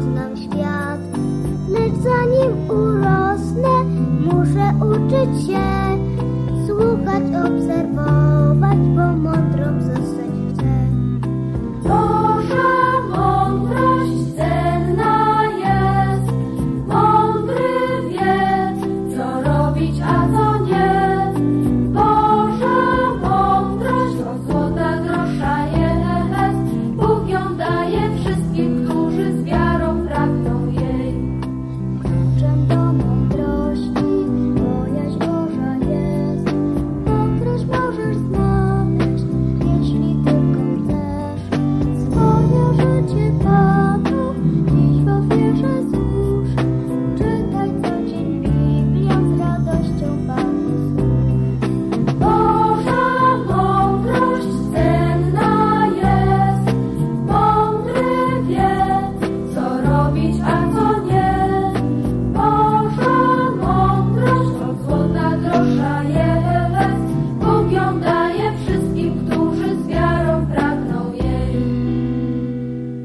نام شادی میں